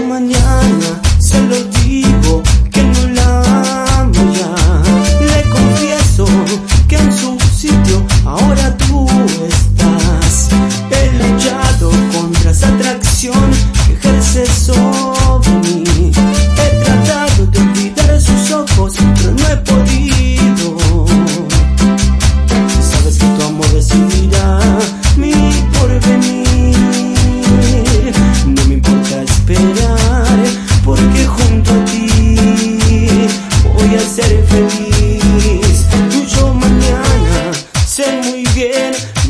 mañana, se lo digo.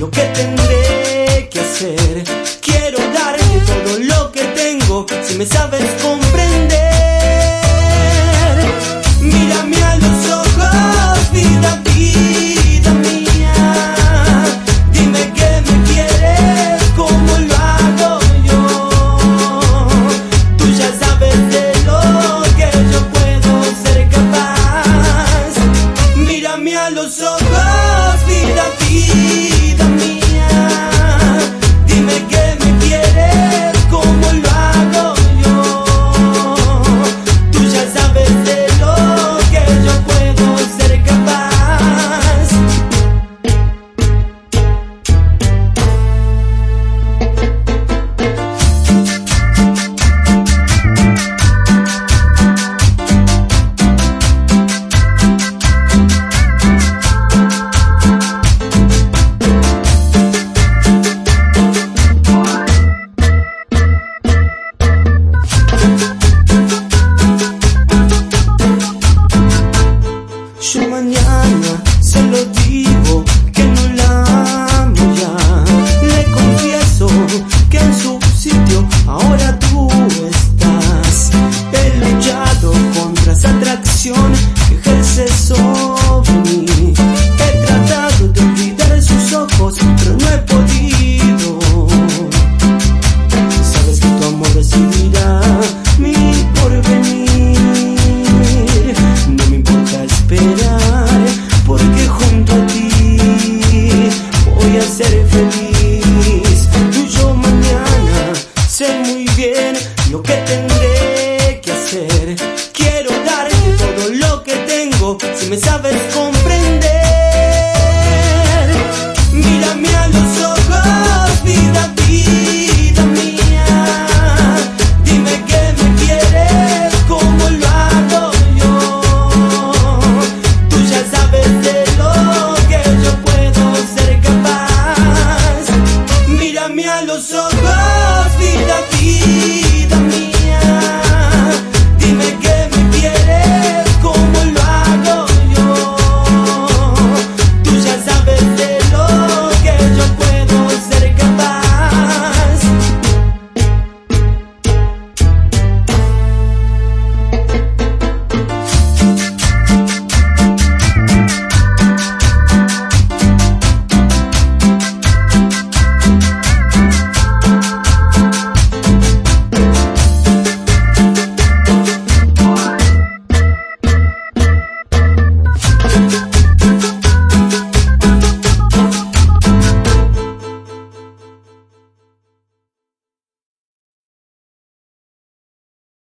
lo que tendré que hacer. Quiero darte todo lo que tengo, si me sabes Yo mañana se lo digo que no la. lo que